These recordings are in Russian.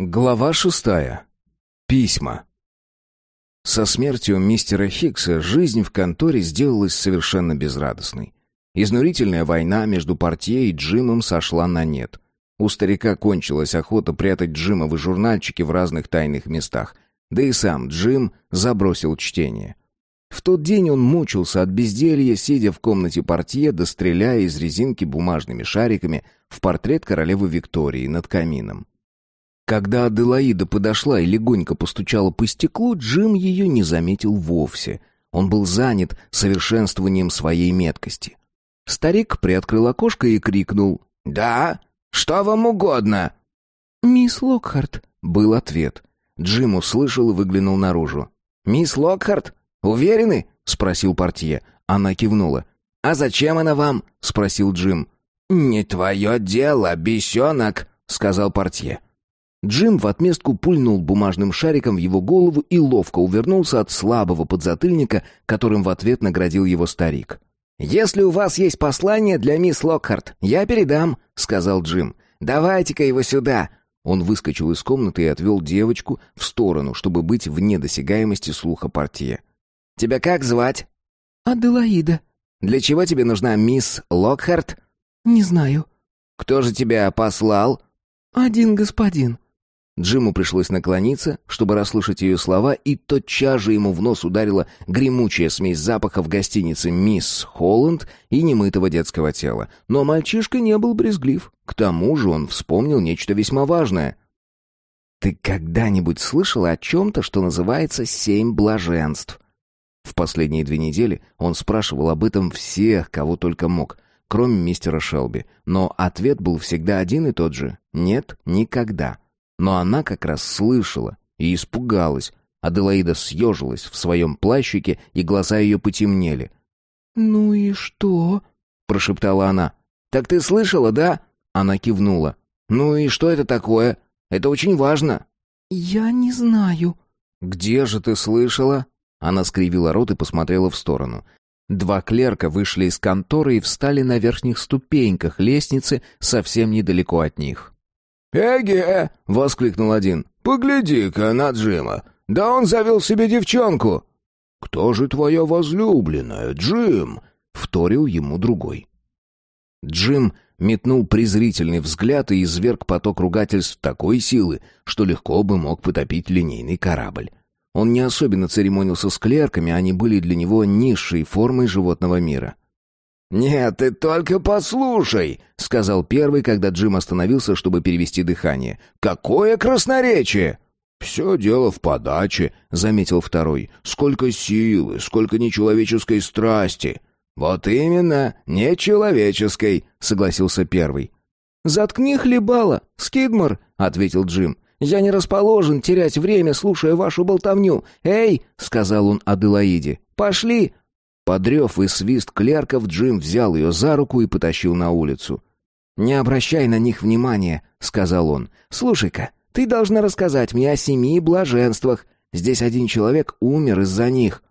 Глава шестая. Письма. Со смертью мистера Хиггса жизнь в конторе сделалась совершенно безрадостной. Изнурительная война между портье и Джимом сошла на нет. У старика кончилась охота прятать Джимовы журнальчики в разных тайных местах, да и сам Джим забросил чтение. В тот день он мучился от безделья, сидя в комнате портье, да стреляя из резинки бумажными шариками в портрет королевы Виктории над камином. Когда Аделаида подошла и легонько постучала по стеклу, Джим ее не заметил вовсе. Он был занят совершенствованием своей меткости. Старик приоткрыл окошко и крикнул «Да? Что вам угодно?» «Мисс Локхарт», — был ответ. Джим услышал и выглянул наружу. «Мисс Локхарт? Уверены?» — спросил портье. Она кивнула. «А зачем она вам?» — спросил Джим. «Не твое дело, бесенок», — сказал портье. Джим в отместку пульнул бумажным шариком в его голову и ловко увернулся от слабого подзатыльника, которым в ответ наградил его старик. «Если у вас есть послание для мисс Локхарт, я передам», — сказал Джим. «Давайте-ка его сюда». Он выскочил из комнаты и отвел девочку в сторону, чтобы быть вне досягаемости слуха партии. «Тебя как звать?» «Аделаида». «Для чего тебе нужна мисс Локхарт?» «Не знаю». «Кто же тебя послал?» «Один господин». Джиму пришлось наклониться, чтобы расслышать ее слова, и тотчас же ему в нос ударила гремучая смесь запахов гостиницы «Мисс Холланд» и немытого детского тела. Но мальчишка не был брезглив. К тому же он вспомнил нечто весьма важное. «Ты когда-нибудь слышал о чем-то, что называется «семь блаженств»?» В последние две недели он спрашивал об этом всех, кого только мог, кроме мистера Шелби, но ответ был всегда один и тот же «нет, никогда». Но она как раз слышала и испугалась. Аделаида съежилась в своем плащике, и глаза ее потемнели. «Ну и что?» — прошептала она. «Так ты слышала, да?» Она кивнула. «Ну и что это такое? Это очень важно». «Я не знаю». «Где же ты слышала?» Она скривила рот и посмотрела в сторону. Два клерка вышли из конторы и встали на верхних ступеньках лестницы совсем недалеко от них. «Эге!» — воскликнул один. «Погляди-ка на Джима! Да он завел себе девчонку!» «Кто же твоя возлюбленная, Джим?» — вторил ему другой. Джим метнул презрительный взгляд и изверг поток ругательств такой силы, что легко бы мог потопить линейный корабль. Он не особенно церемонился с клерками, они были для него низшей формой животного мира. «Нет, ты только послушай», — сказал первый, когда Джим остановился, чтобы перевести дыхание. «Какое красноречие!» «Все дело в подаче», — заметил второй. «Сколько силы, сколько нечеловеческой страсти!» «Вот именно, нечеловеческой», — согласился первый. «Заткни хлебало, Скидмор», — ответил Джим. «Я не расположен терять время, слушая вашу болтовню. Эй!» — сказал он Аделаиде. «Пошли!» Подрев и свист клерков, Джим взял ее за руку и потащил на улицу. «Не обращай на них внимания», — сказал он. «Слушай-ка, ты должна рассказать мне о семи блаженствах. Здесь один человек умер из-за них».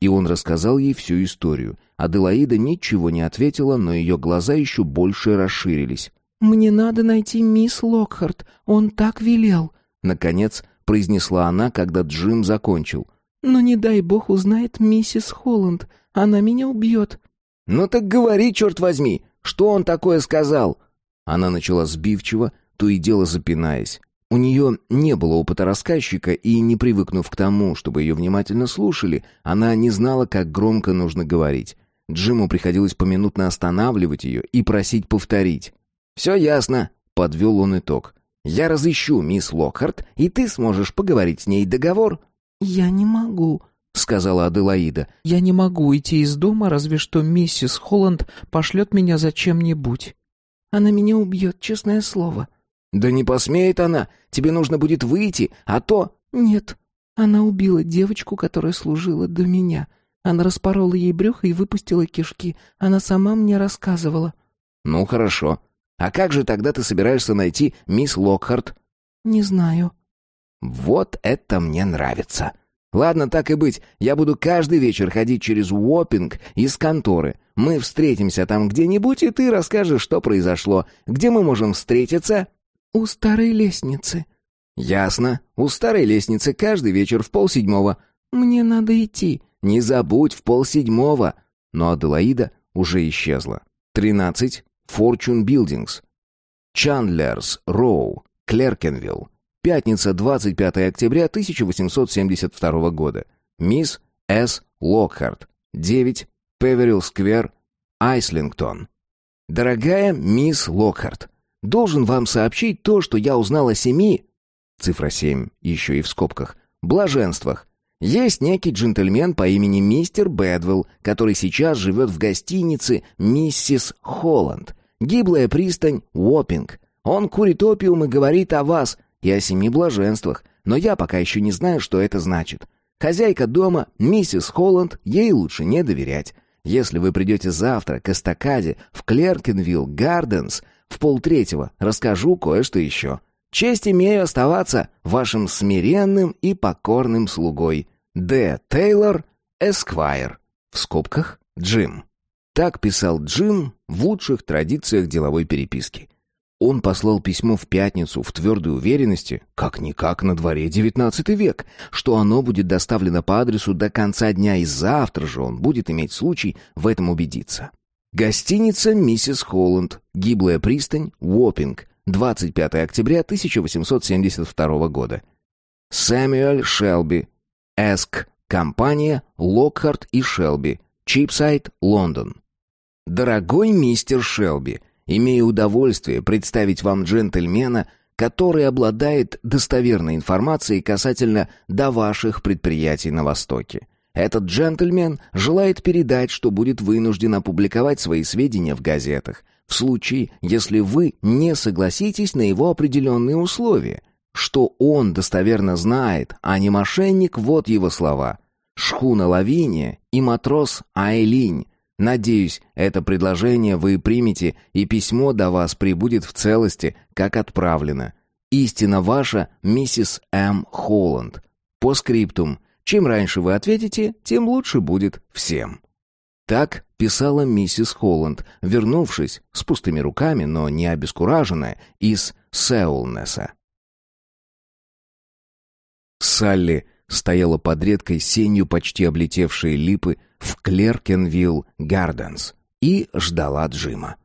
И он рассказал ей всю историю. Аделаида ничего не ответила, но ее глаза еще больше расширились. «Мне надо найти мисс Локхарт, он так велел», — наконец произнесла она, когда Джим закончил. «Но не дай бог узнает миссис Холланд. Она меня убьет». «Ну так говори, черт возьми, что он такое сказал?» Она начала сбивчиво, то и дело запинаясь. У нее не было опыта рассказчика, и, не привыкнув к тому, чтобы ее внимательно слушали, она не знала, как громко нужно говорить. Джиму приходилось поминутно останавливать ее и просить повторить. «Все ясно», — подвел он итог. «Я разыщу мисс Локхарт, и ты сможешь поговорить с ней договор». «Я не могу», — сказала Аделаида. «Я не могу идти из дома, разве что миссис Холланд пошлет меня за чем-нибудь. Она меня убьет, честное слово». «Да не посмеет она. Тебе нужно будет выйти, а то...» «Нет, она убила девочку, которая служила до меня. Она распорола ей брюхо и выпустила кишки. Она сама мне рассказывала». «Ну, хорошо. А как же тогда ты собираешься найти мисс Локхарт?» «Не знаю». «Вот это мне нравится. Ладно, так и быть, я буду каждый вечер ходить через Уоппинг из конторы. Мы встретимся там где-нибудь, и ты расскажешь, что произошло. Где мы можем встретиться?» «У старой лестницы». «Ясно. У старой лестницы каждый вечер в полседьмого». «Мне надо идти». «Не забудь, в полседьмого». Но Аделаида уже исчезла. Тринадцать. Fortune Buildings. Чандлерс Роу, Клеркенвилл. Пятница, 25 октября 1872 года. Мисс С. Локхарт. 9. Певерилл Сквер, Айслингтон. Дорогая мисс Локхарт, должен вам сообщить то, что я узнал о семи... Цифра 7, еще и в скобках. Блаженствах. Есть некий джентльмен по имени мистер Бэдвелл, который сейчас живет в гостинице «Миссис Холланд». Гиблая пристань Уоппинг. Он курит опиум и говорит о вас и о семи блаженствах, но я пока еще не знаю, что это значит. Хозяйка дома, миссис Холланд, ей лучше не доверять. Если вы придете завтра к эстакаде в Клеркенвилл Гарденс в полтретьего, расскажу кое-что еще. Честь имею оставаться вашим смиренным и покорным слугой. Д. Тейлор, Эсквайр. В скобках Джим. Так писал Джим в лучших традициях деловой переписки. Он послал письмо в пятницу в твердой уверенности, как-никак на дворе девятнадцатый век, что оно будет доставлено по адресу до конца дня, и завтра же он будет иметь случай в этом убедиться. Гостиница «Миссис Холланд», гиблая пристань, Уоппинг, 25 октября 1872 года. Сэмюэль Шелби, Эск, компания Локхарт и Шелби, Чипсайд, Лондон. Дорогой мистер Шелби, имею удовольствие представить вам джентльмена, который обладает достоверной информацией касательно до ваших предприятий на Востоке. Этот джентльмен желает передать, что будет вынужден опубликовать свои сведения в газетах, в случае, если вы не согласитесь на его определенные условия. Что он достоверно знает, а не мошенник, вот его слова. Шхуна Лавиния и матрос Айлинь Надеюсь, это предложение вы примете, и письмо до вас прибудет в целости, как отправлено. Истина ваша, миссис М. Холланд. По скриптум. Чем раньше вы ответите, тем лучше будет всем. Так писала миссис Холланд, вернувшись с пустыми руками, но не обескураженная, из Сеулнеса. Салли стояла под редкой сенью почти облетевшей липы, в Клеркенвилл Гарденс и ждала Джима.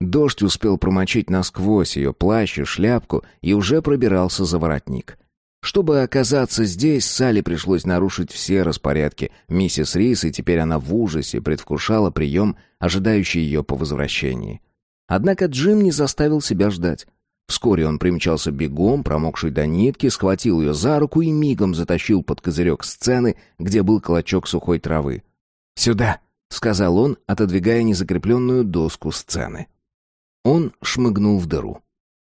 Дождь успел промочить насквозь ее плащ и шляпку и уже пробирался за воротник. Чтобы оказаться здесь, Салли пришлось нарушить все распорядки миссис Рис, и теперь она в ужасе предвкушала прием, ожидающий ее по возвращении. Однако Джим не заставил себя ждать. Вскоре он примчался бегом, промокший до нитки, схватил ее за руку и мигом затащил под козырек сцены, где был клочок сухой травы. «Сюда!» — сказал он, отодвигая незакрепленную доску сцены. Он шмыгнул в дыру.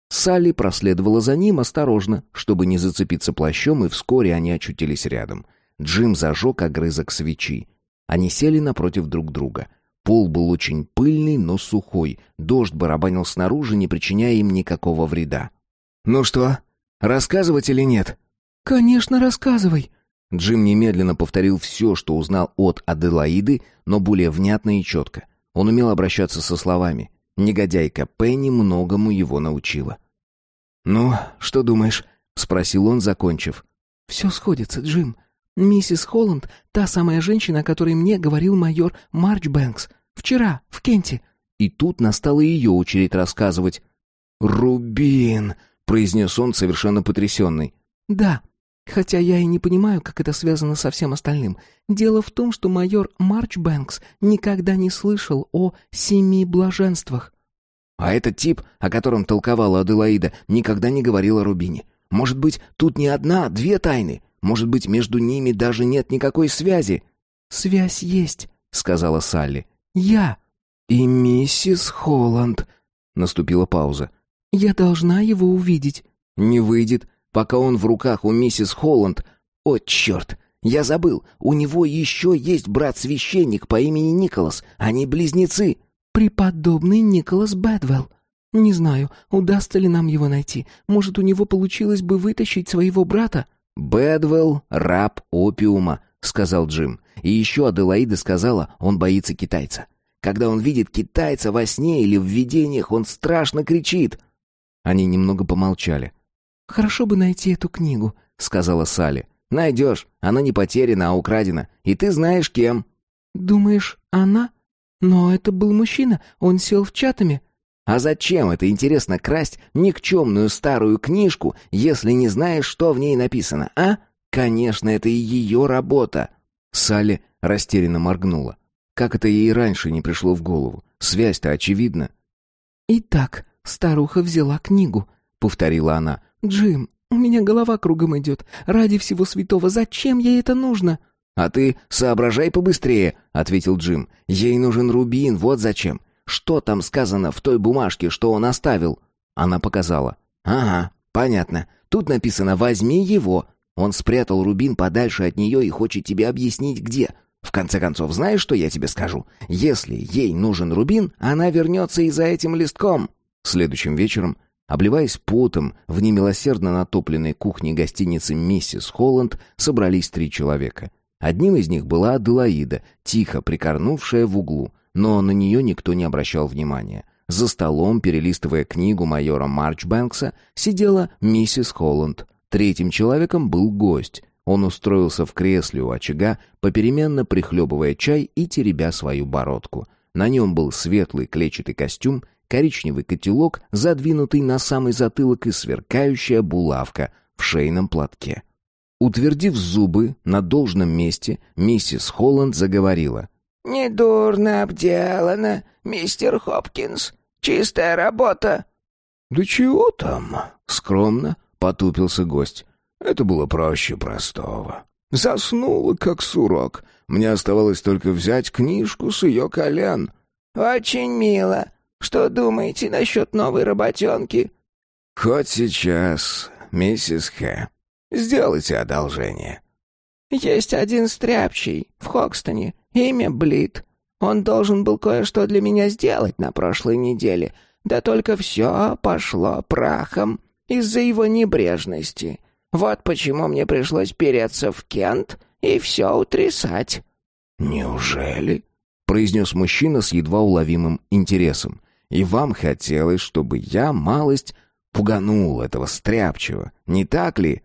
Салли проследовала за ним осторожно, чтобы не зацепиться плащом, и вскоре они очутились рядом. Джим зажег огрызок свечи. Они сели напротив друг друга. Пол был очень пыльный, но сухой. Дождь барабанил снаружи, не причиняя им никакого вреда. «Ну что, рассказывать или нет?» «Конечно, рассказывай», Джим немедленно повторил все, что узнал от Аделаиды, но более внятно и четко. Он умел обращаться со словами. Негодяйка Пенни многому его научила. «Ну, что думаешь?» — спросил он, закончив. «Все сходится, Джим. Миссис Холланд — та самая женщина, о которой мне говорил майор Марч Бэнкс. Вчера, в Кенте». И тут настала ее очередь рассказывать. «Рубин!» — произнес он, совершенно потрясенный. «Да, Хотя я и не понимаю, как это связано со всем остальным. Дело в том, что майор Марч Бэнкс никогда не слышал о семи блаженствах. А этот тип, о котором толковала Аделаида, никогда не говорил о Рубине. Может быть, тут не одна, а две тайны. Может быть, между ними даже нет никакой связи. «Связь есть», — сказала Салли. «Я». «И миссис Холланд». Наступила пауза. «Я должна его увидеть». «Не выйдет пока он в руках у миссис Холланд. О, черт! Я забыл, у него еще есть брат-священник по имени Николас, они близнецы. Преподобный Николас Бэдвелл. Не знаю, удастся ли нам его найти. Может, у него получилось бы вытащить своего брата? Бэдвелл — раб опиума, сказал Джим. И еще Аделаида сказала, он боится китайца. Когда он видит китайца во сне или в видениях, он страшно кричит. Они немного помолчали. Хорошо бы найти эту книгу», — сказала Салли. «Найдешь. Она не потеряна, а украдена. И ты знаешь, кем». «Думаешь, она? Но это был мужчина. Он сел в чатами». «А зачем это, интересно, красть никчемную старую книжку, если не знаешь, что в ней написано, а? Конечно, это и ее работа». Салли растерянно моргнула. Как это ей раньше не пришло в голову? Связь-то очевидна. «Итак, старуха взяла книгу», — повторила она. «Джим, у меня голова кругом идет. Ради всего святого, зачем ей это нужно?» «А ты соображай побыстрее», — ответил Джим. «Ей нужен рубин, вот зачем. Что там сказано в той бумажке, что он оставил?» Она показала. «Ага, понятно. Тут написано «возьми его». Он спрятал рубин подальше от нее и хочет тебе объяснить, где. В конце концов, знаешь, что я тебе скажу? Если ей нужен рубин, она вернется и за этим листком». Следующим вечером Обливаясь потом, в немилосердно натопленной кухне гостиницы «Миссис Холланд» собрались три человека. Одним из них была Аделаида, тихо прикорнувшая в углу, но на нее никто не обращал внимания. За столом, перелистывая книгу майора Марчбэнкса, сидела миссис Холланд. Третьим человеком был гость. Он устроился в кресле у очага, попеременно прихлебывая чай и теребя свою бородку. На нем был светлый клетчатый костюм коричневый котелок, задвинутый на самый затылок и сверкающая булавка в шейном платке. Утвердив зубы на должном месте, миссис Холланд заговорила. «Недурно обделано, мистер Хопкинс. Чистая работа». «Да чего там?» — скромно потупился гость. «Это было проще простого. Заснула, как сурок. Мне оставалось только взять книжку с ее колен». «Очень мило. Что думаете насчет новой работенки?» «Хоть сейчас, миссис Х. Сделайте одолжение». «Есть один стряпчий в Хокстоне, имя Блит. Он должен был кое-что для меня сделать на прошлой неделе, да только все пошло прахом из-за его небрежности. Вот почему мне пришлось переться в Кент и все утрясать». «Неужели?» — произнес мужчина с едва уловимым интересом и вам хотелось, чтобы я малость пуганул этого стряпчего, не так ли?»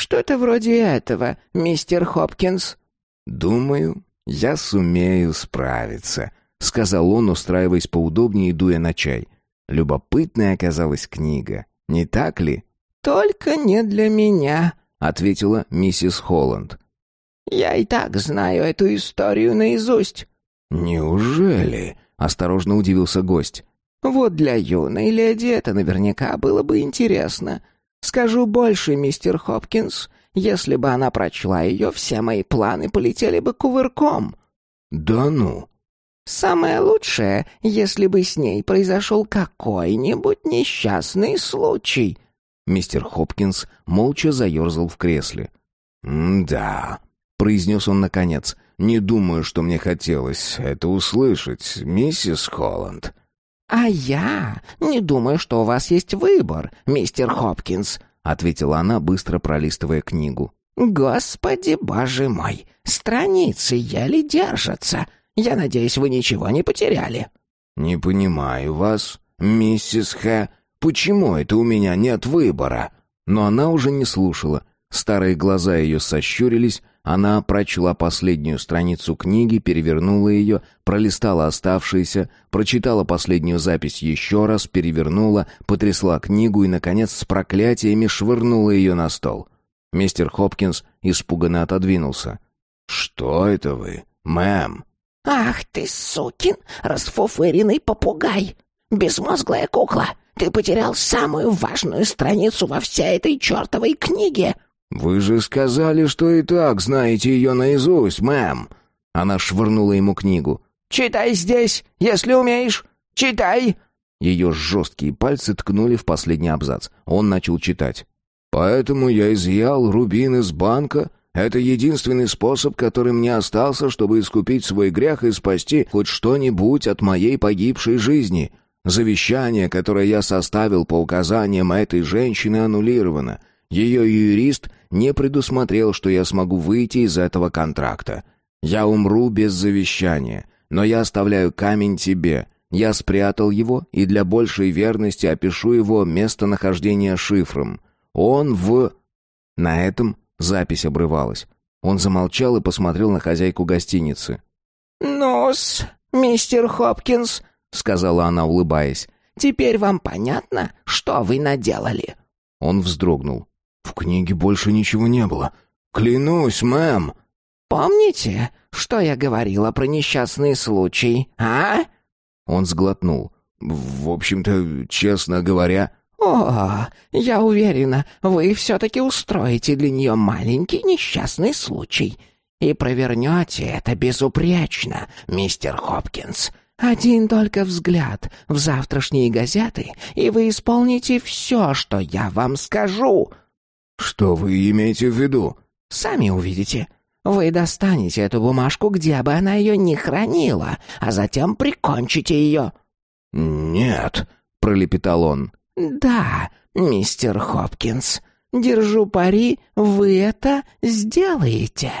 «Что-то вроде этого, мистер Хопкинс». «Думаю, я сумею справиться», — сказал он, устраиваясь поудобнее и дуя на чай. Любопытная оказалась книга, не так ли? «Только не для меня», — ответила миссис Холланд. «Я и так знаю эту историю наизусть». «Неужели?» — осторожно удивился гость. Вот для юной леди это наверняка было бы интересно. Скажу больше, мистер Хопкинс, если бы она прочла ее, все мои планы полетели бы кувырком». «Да ну!» «Самое лучшее, если бы с ней произошел какой-нибудь несчастный случай». Мистер Хопкинс молча заерзал в кресле. «Да», — произнес он наконец, — «не думаю, что мне хотелось это услышать, миссис Холланд». «А я не думаю, что у вас есть выбор, мистер Хопкинс», — ответила она, быстро пролистывая книгу. «Господи, боже мой, страницы еле держатся. Я надеюсь, вы ничего не потеряли». «Не понимаю вас, миссис Х. Почему это у меня нет выбора?» Но она уже не слушала. Старые глаза ее сощурились, она прочла последнюю страницу книги, перевернула ее, пролистала оставшиеся, прочитала последнюю запись еще раз, перевернула, потрясла книгу и, наконец, с проклятиями швырнула ее на стол. Мистер Хопкинс испуганно отодвинулся. «Что это вы, мэм?» «Ах ты, сукин, расфуфыренный попугай! Безмозглая кукла! Ты потерял самую важную страницу во всей этой чертовой книге!» «Вы же сказали, что и так знаете ее наизусть, мэм!» Она швырнула ему книгу. «Читай здесь, если умеешь! Читай!» Ее жесткие пальцы ткнули в последний абзац. Он начал читать. «Поэтому я изъял рубин из банка. Это единственный способ, который мне остался, чтобы искупить свой грех и спасти хоть что-нибудь от моей погибшей жизни. Завещание, которое я составил по указаниям этой женщины, аннулировано. Ее юрист не предусмотрел, что я смогу выйти из этого контракта. Я умру без завещания, но я оставляю камень тебе. Я спрятал его и для большей верности опишу его местонахождение шифром. Он в...» На этом запись обрывалась. Он замолчал и посмотрел на хозяйку гостиницы. «Ну-с, мистер Хопкинс», — сказала она, улыбаясь, — «теперь вам понятно, что вы наделали?» Он вздрогнул. «В книге больше ничего не было. Клянусь, мэм!» «Помните, что я говорила про несчастный случай, а?» Он сглотнул. «В общем-то, честно говоря...» «О, я уверена, вы все-таки устроите для нее маленький несчастный случай. И провернете это безупречно, мистер Хопкинс. Один только взгляд в завтрашние газеты, и вы исполните все, что я вам скажу». «Что вы имеете в виду?» «Сами увидите. Вы достанете эту бумажку, где бы она ее ни хранила, а затем прикончите ее». «Нет», — пролепетал он. «Да, мистер Хопкинс, держу пари, вы это сделаете».